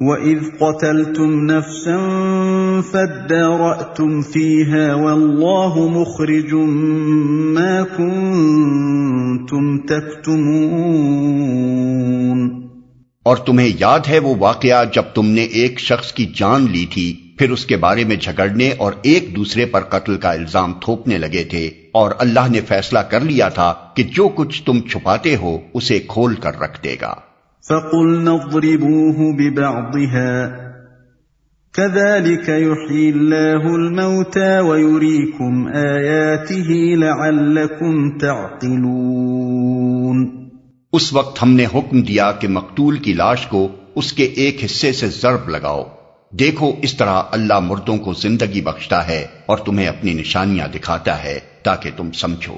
وَإِذْ قَتَلْتُمْ نَفْسًا فَادَّارَأْتُمْ فِيهَا وَاللَّهُ مُخْرِجٌ مَا كُنْتُمْ تَكْتُمُونَ اور تمہیں یاد ہے وہ واقعہ جب تم نے ایک شخص کی جان لی تھی، پھر اس کے بارے میں جھگڑنے اور ایک دوسرے پر قتل کا الزام تھوپنے لگے تھے۔ اور اللہ نے فیصلہ کر لیا تھا کہ جو کچھ تم چھپاتے ہو، اسے کھول کر رکھ دے گا۔ فَقُلْنَا اضْرِبُوهُ بِبَعْضِهَا كَذَلِكَ يُحْيِي اللَّهُ الْمَوْتَى وَيُرِيكُمْ آيَاتِهِ لَعَلَّكُمْ تَعْقِلُونَ اس وقت ہم نے حکم دیا کہ مقتول کی لاش کو اس کے ایک حصے سے ضرب لگاؤ۔ دیکھو اس طرح اللہ مردوں کو زندگی بخشتا ہے اور تمہیں اپنی نشانیاں دکھاتا ہے تاکہ تم سمجھو۔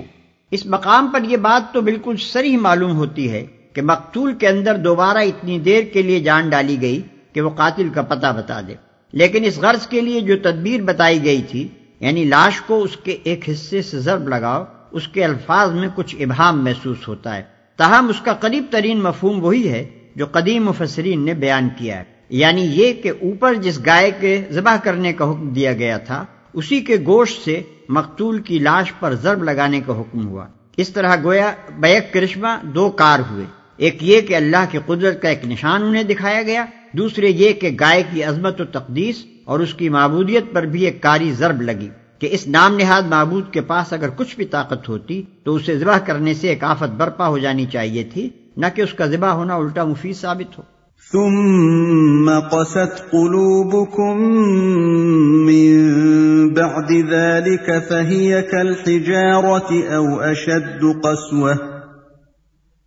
اس مقام پر یہ بات تو بالکل سری معلوم ہوتی ہے۔ کہ مقتول کے اندر دوبارہ اتنی دیر کے لیے جان ڈالی گئی کہ وہ قاتل کا پتہ بتا دے۔ لیکن اس غرض کے لیے جو تدبیر بتائی گئی تھی یعنی لاش کو اس کے ایک حصے سے ضرب لگاؤ، اس کے الفاظ میں کچھ ابہام محسوس ہوتا ہے۔ تاہم، اس کا قریب ترین مفہوم وہی ہے جو قدیم مفسرین نے بیان کیا ہے۔ یعنی یہ کہ اوپر جس گائے کے ذبح کرنے کا حکم دیا گیا تھا، اسی کے گوشت سے مقتول کی لاش پر ضرب لگانے کا حکم ہوا۔ اس طرح گویا بیک کرشمہ دو کار ہوئے۔ ایک یہ کہ اللہ کی قدرت کا ایک نشان انہیں دکھایا گیا، دوسرے یہ کہ گائے کی عظمت و تقدیس اور اس کی معبودیت پر بھی ایک کاری ضرب لگی کہ اس نام نہاد معبود کے پاس اگر کچھ بھی طاقت ہوتی تو اسے ذبح کرنے سے ایک آفت برپا ہو جانی چاہیے تھی، نہ کہ اس کا ذبح ہونا الٹا مفید ثابت ہو۔ ثم قست قلوبكم من بعد ذلك فهي كالحجارة أو أشد قسوة۔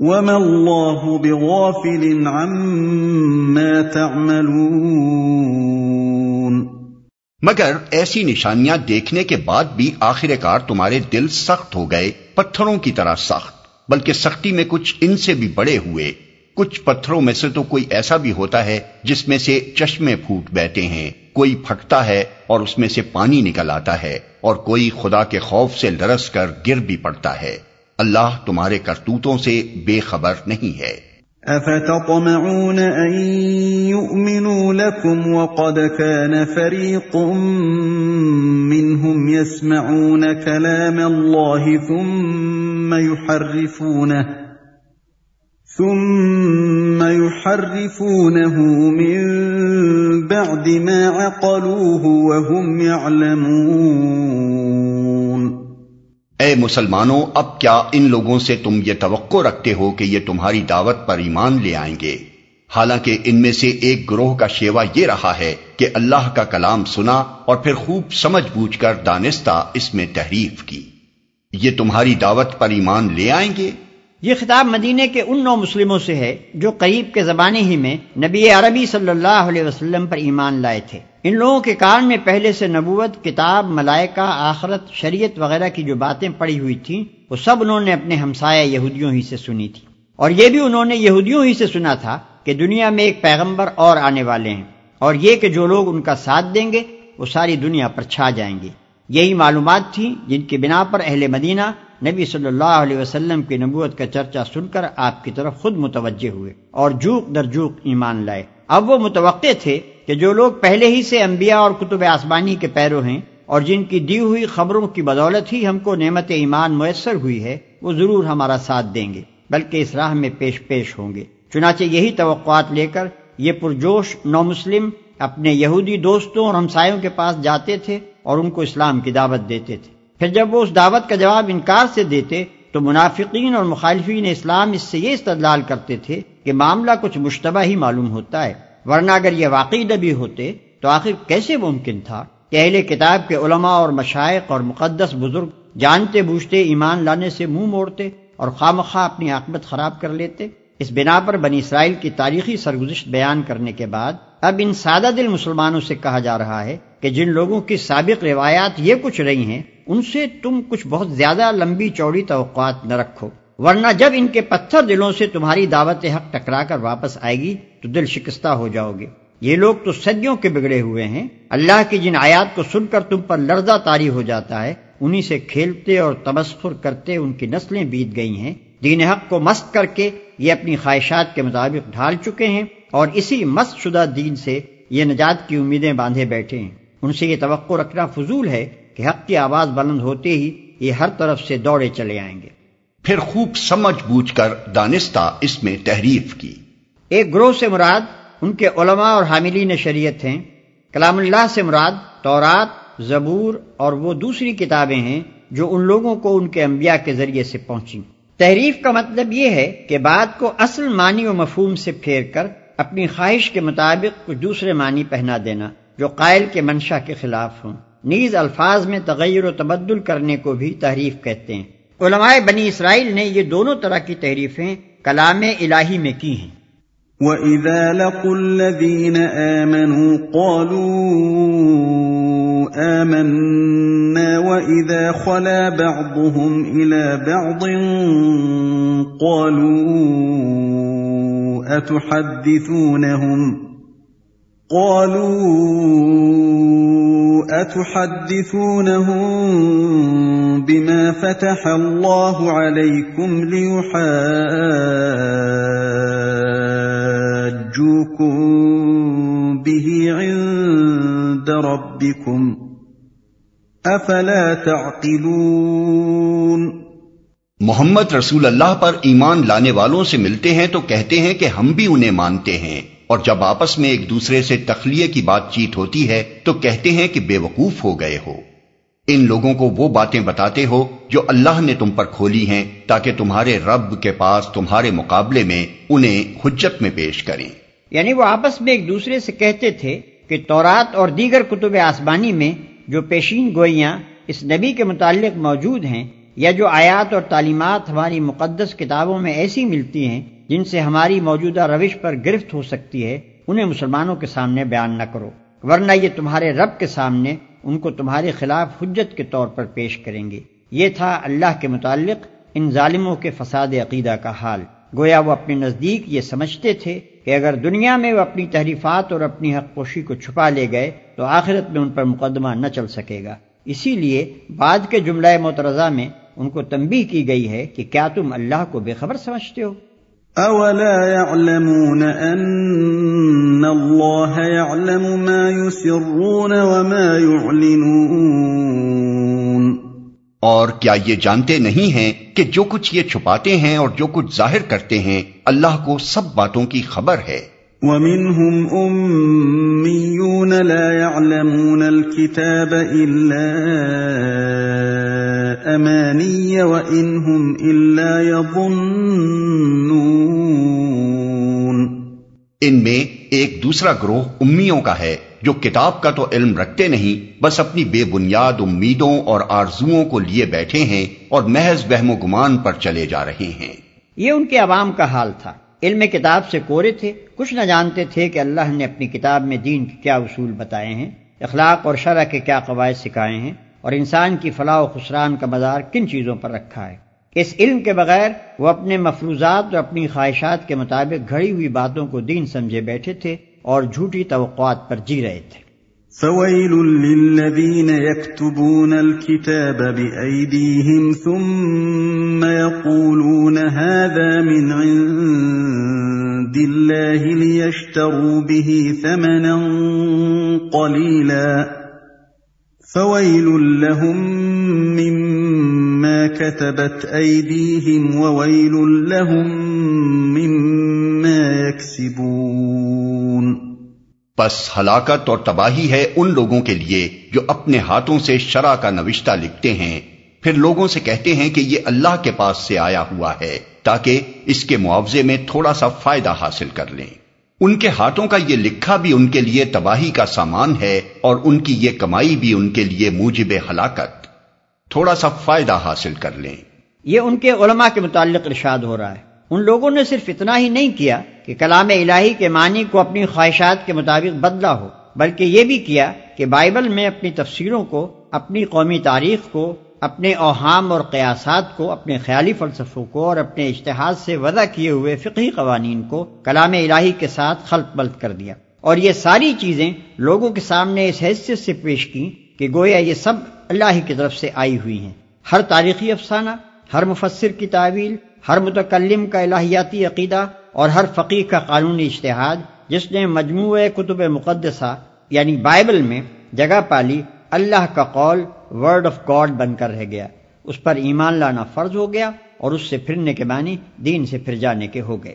وَمَا اللَّهُ بِغَافِلٍ عَمَّا تَعْمَلُونَ مگر ایسی نشانیاں دیکھنے کے بعد بھی آخر کار تمہارے دل سخت ہو گئے، پتھروں کی طرح سخت، بلکہ سختی میں کچھ ان سے بھی بڑے ہوئے۔ کچھ پتھروں میں سے تو کوئی ایسا بھی ہوتا ہے جس میں سے چشمے پھوٹ بیٹھے ہیں۔ کوئی پھٹتا ہے اور اس میں سے پانی نکل آتا ہے اور کوئی خدا کے خوف سے لرس کر گر بھی پڑتا ہے۔ اللہ تمہارے کرتوتوں سے بے خبر نہیں ہے۔ افتطمعون ان يؤمنوا لكم وقد كان فريق منهم يسمعون كلام الله ثم يحرفونه ثم يحرفونه من بعد ما عقلوه وهم يعلمون۔ اے مسلمانوں، اب کیا ان لوگوں سے تم یہ توقع رکھتے ہو کہ یہ تمہاری دعوت پر ایمان لے آئیں گے؟ حالانکہ ان میں سے ایک گروہ کا شیوا یہ رہا ہے کہ اللہ کا کلام سنا اور پھر خوب سمجھ بوجھ کر دانستہ اس میں تحریف کی۔ یہ تمہاری دعوت پر ایمان لے آئیں گے؟ یہ خطاب مدینے کے ان نو مسلموں سے ہے جو قریب کے زمانے ہی میں نبی عربی صلی اللہ علیہ وسلم پر ایمان لائے تھے۔ ان لوگوں کے کان میں پہلے سے نبوت، کتاب، ملائکہ، آخرت، شریعت وغیرہ کی جو باتیں پڑی ہوئی تھیں، وہ سب انہوں نے اپنے ہمسایہ یہودیوں ہی سے سنی تھی۔ اور یہ بھی انہوں نے یہودیوں ہی سے سنا تھا کہ دنیا میں ایک پیغمبر اور آنے والے ہیں۔ اور یہ کہ جو لوگ ان کا ساتھ دیں گے، وہ ساری دنیا پر چھا جائیں گے۔ یہی معلومات تھیں جن کی بنا پر اہل مدینہ نبی صلی اللہ علیہ وسلم کی نبوت کا چرچا سن کر آپ کی طرف خود متوجہ ہوئے اور جوک در جوک ایمان لائے۔ اب وہ متوقع تھے کہ جو لوگ پہلے ہی سے انبیاء اور کتب آسمانی کے پیرو ہیں اور جن کی دی ہوئی خبروں کی بدولت ہی ہم کو نعمت ایمان میسر ہوئی ہے، وہ ضرور ہمارا ساتھ دیں گے، بلکہ اس راہ میں پیش پیش ہوں گے۔ چنانچہ یہی توقعات لے کر یہ پرجوش نو مسلم اپنے یہودی دوستوں اور ہمسایوں کے پاس جاتے تھے اور ان کو اسلام کی دعوت دیتے تھے۔ پھر جب وہ اس دعوت کا جواب انکار سے دیتے تو منافقین اور مخالفین اسلام اس سے یہ استدلال کرتے تھے کہ معاملہ کچھ مشتبہ ہی معلوم ہوتا ہے، ورنہ اگر یہ واقعی نبی ہوتے تو آخر کیسے ممکن تھا؟ کہ اہل کتاب کے علماء اور مشائق اور مقدس بزرگ جانتے بوجھتے ایمان لانے سے منہ موڑتے اور خواہ اپنی عاقبت خراب کر لیتے؟ اس بنا پر بنی اسرائیل کی تاریخی سرگزشت بیان کرنے کے بعد اب ان سادہ دل مسلمانوں سے کہا جا رہا ہے کہ جن لوگوں کی سابق روایات یہ کچھ رہی ہیں ان سے تم کچھ بہت زیادہ لمبی چوڑی توقعات نہ رکھو، ورنہ جب ان کے پتھر دلوں سے تمہاری دعوت حق ٹکرا کر واپس آئے گی، تو دل شکستہ ہو جاؤ گے۔ یہ لوگ تو صدیوں کے بگڑے ہوئے ہیں۔ اللہ کی جن آیات کو سن کر تم پر لرزہ تاری ہو جاتا ہے، انہی سے کھیلتے اور تبصر کرتے ان کی نسلیں بیت گئی ہیں۔ دین حق کو مست کر کے یہ اپنی خواہشات کے مطابق ڈھال چکے ہیں اور اسی مست شدہ دین سے یہ نجات کی امیدیں باندھے بیٹھے ہیں۔ ان سے یہ توقع رکھنا فضول ہے کہ حق کی آواز بلند ہوتے ہی یہ ہر طرف سے دوڑے چلے آئیں گے۔ پھر خوب سمجھ بوجھ کر دانستہ اس میں تحریف کی۔ ایک گروہ سے مراد ان کے علماء اور حاملین شریعت ہیں۔ کلام اللہ سے مراد تورات زبور اور وہ دوسری کتابیں ہیں جو ان لوگوں کو ان کے انبیاء کے ذریعے سے پہنچی تحریف کا مطلب یہ ہے کہ بات کو اصل معنی و مفہوم سے پھیر کر اپنی خواہش کے مطابق کچھ دوسرے معنی پہنا دینا جو قائل کے منشا کے خلاف ہوں۔ نیز الفاظ میں تغیر و تبدل کرنے کو بھی تحریف کہتے ہیں۔ علماء بنی اسرائیل نے یہ دونوں طرح کی تحریفیں کلام الہی میں کی ہیں۔ وَإِذَا لَقُوا الَّذِينَ آمَنُوا قَالُوا آمَنَّا وَإِذَا خَلَا بَعْضُهُمْ إِلَى بَعْضٍ قَالُوا أَتُحَدِّثُونَهُمْ؟ قالوا اتحدثونهم بما فتح الله عليكم ليحاجوكم به عند ربكم افلا تعقلون محمد رسول اللہ پر ایمان لانے والوں سے ملتے ہیں تو کہتے ہیں کہ ہم بھی انہیں مانتے ہیں۔ اور جب آپس میں ایک دوسرے سے تخلیے کی بات چیت ہوتی ہے، تو کہتے ہیں کہ بے وقوف ہو گئے ہو۔ ان لوگوں کو وہ باتیں بتاتے ہو جو اللہ نے تم پر کھولی ہیں، تاکہ تمہارے رب کے پاس، تمہارے مقابلے میں انہیں حجت میں پیش کریں۔ یعنی وہ آپس میں ایک دوسرے سے کہتے تھے کہ تورات اور دیگر کتب آسمانی میں جو پیشین گوئیاں اس نبی کے متعلق موجود ہیں، یا جو آیات اور تعلیمات ہماری مقدس کتابوں میں ایسی ملتی ہیں جن سے ہماری موجودہ روش پر گرفت ہو سکتی ہے، انہیں مسلمانوں کے سامنے بیان نہ کرو۔ ورنہ یہ تمہارے رب کے سامنے ان کو تمہارے خلاف حجت کے طور پر پیش کریں گے۔ یہ تھا اللہ کے متعلق ان ظالموں کے فساد عقیدہ کا حال۔ گویا وہ اپنے نزدیک یہ سمجھتے تھے کہ اگر دنیا میں وہ اپنی تحریفات اور اپنی حق پوشی کو چھپا لے گئے، تو آخرت میں ان پر مقدمہ نہ چل سکے گا۔ اسی لیے بعد کے جملہ مترضہ میں ان کو تنبیہ کی گئی ہے کہ کیا تم اللہ کو بے خبر سمجھتے ہو؟ اولا يعلمون ان الله يعلم ما يسرون وما يعلنون اور کیا یہ جانتے نہیں ہیں کہ جو کچھ یہ چھپاتے ہیں اور جو کچھ ظاہر کرتے ہیں اللہ کو سب باتوں کی خبر ہے۔ ومنهم اميون لا يعلمون الكتاب الا اماني وانهم الا يظنون ان میں ایک دوسرا گروہ امیوں کا ہے، جو کتاب کا تو علم رکھتے نہیں، بس اپنی بے بنیاد امیدوں اور آرزوؤں کو لیے بیٹھے ہیں اور محض وہم و گمان پر چلے جا رہے ہیں۔ یہ ان کے عوام کا حال تھا۔ علم کتاب سے کورے تھے۔ کچھ نہ جانتے تھے کہ اللہ نے اپنی کتاب میں دین کے کیا اصول بتائے ہیں، اخلاق اور شرح کے کیا قواعد سکھائے ہیں، اور انسان کی فلاح و خسران کا مدار کن چیزوں پر رکھا ہے۔ اس علم کے بغیر وہ اپنے مفروضات اور اپنی خواہشات کے مطابق گھڑی ہوئی باتوں کو دین سمجھے بیٹھے تھے اور جھوٹی توقعات پر جی رہے تھے۔ فويل للذين يكتبون الكتاب بأيديهم ثم يقولون هذا من عند الله ليشتروا به ثمنا قليلا فويل لهم مما كتبت أيديهم وويل لهم مما يكسبون. بس ہلاکت اور تباہی ہے ان لوگوں کے لیے جو اپنے ہاتھوں سے شرع کا نوشتہ لکھتے ہیں۔ پھر لوگوں سے کہتے ہیں کہ یہ اللہ کے پاس سے آیا ہوا ہے تاکہ اس کے معاوضے میں تھوڑا سا فائدہ حاصل کر لیں۔ ان کے ہاتھوں کا یہ لکھا بھی ان کے لیے تباہی کا سامان ہے اور ان کی یہ کمائی بھی ان کے لیے موجب ہلاکت۔ تھوڑا سا فائدہ حاصل کر لیں۔ یہ ان کے علماء کے متعلق ارشاد ہو رہا ہے۔ ان لوگوں نے صرف اتنا ہی نہیں کیا کہ کلام الہی کے معنی کو اپنی خواہشات کے مطابق بدلا ہو، بلکہ یہ بھی کیا کہ بائبل میں اپنی تفسیروں کو، اپنی قومی تاریخ کو، اپنے اوہام اور قیاسات کو، اپنے خیالی فلسفوں کو اور اپنے اشتہاد سے وضع کیے ہوئے فقہی قوانین کو کلام الہی کے ساتھ خلط بلط کر دیا۔ اور یہ ساری چیزیں لوگوں کے سامنے اس حیثیت سے پیش کی کہ گویا یہ سب اللہ کی طرف سے آئی ہوئی ہیں۔ ہر تاریخی افسانہ، ہر مفسر کی تعویل، ہر متکلم کا الہیاتی عقیدہ اور ہر فقیر کا قانونی اشتہاد جس نے مجموعہ کتب مقدسہ یعنی بائبل میں جگہ پالی، اللہ کا قول ورڈ آف گاڈ بن کر رہ گیا۔ اس پر ایمان لانا فرض ہو گیا اور اس سے پھرنے کے معنی دین سے پھر جانے کے ہو گئے۔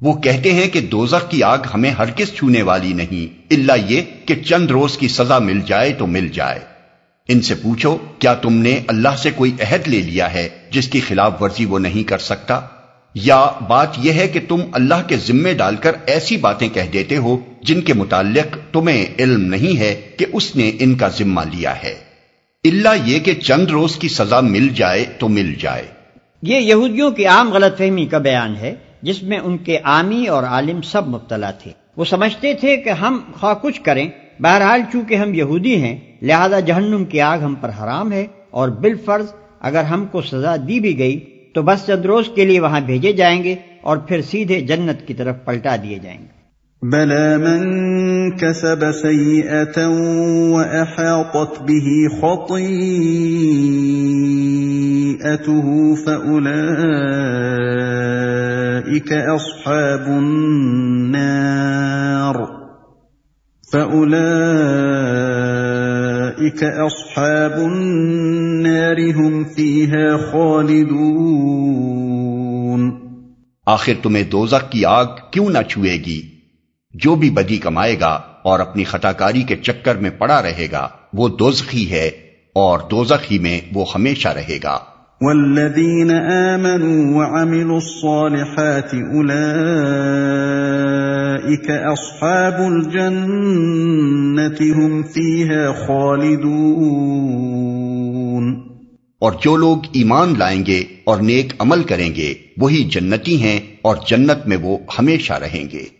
وہ کہتے ہیں کہ دوزخ کی آگ ہمیں ہرگز چھونے والی نہیں اللہ یہ کہ چند روز کی سزا مل جائے تو مل جائے۔ ان سے پوچھو، کیا تم نے اللہ سے کوئی عہد لے لیا ہے جس کی خلاف ورزی وہ نہیں کر سکتا؟ یا بات یہ ہے کہ تم اللہ کے ذمے ڈال کر ایسی باتیں کہہ دیتے ہو جن کے متعلق تمہیں علم نہیں ہے کہ اس نے ان کا ذمہ لیا ہے۔ اللہ یہ کہ چند روز کی سزا مل جائے تو مل جائے۔ یہ یہودیوں کی عام غلط فہمی کا بیان ہے۔ جس میں ان کے عامی اور عالم سب مبتلا تھے۔ وہ سمجھتے تھے کہ ہم خواہ کچھ کریں، بہرحال چونکہ ہم یہودی ہیں، لہذا جہنم کی آگ ہم پر حرام ہے اور بالفرض اگر ہم کو سزا دی بھی گئی تو بس چند روز کے لیے وہاں بھیجے جائیں گے اور پھر سیدھے جنت کی طرف پلٹا دیے جائیں گے۔ بلى من كسب سيئة وأحاطت به خطيئته فأولئك أصحاب النار فأولئك أصحاب النار هم فيها خالدون آخر تمہیں دوزخ کی آگ کیوں نہ چھوئے گی؟ جو بھی بدی کمائے گا اور اپنی خطاکاری کے چکر میں پڑا رہے گا، وہ دوزخی ہے اور دوزخی میں وہ ہمیشہ رہے گا۔ والذين آمنوا وعملوا الصالحات أولئك أصحاب الجنة هم فيها خالدون. اور جو لوگ ایمان لائیں گے اور نیک عمل کریں گے، وہی جنتی ہیں اور جنت میں وہ ہمیشہ رہیں گے۔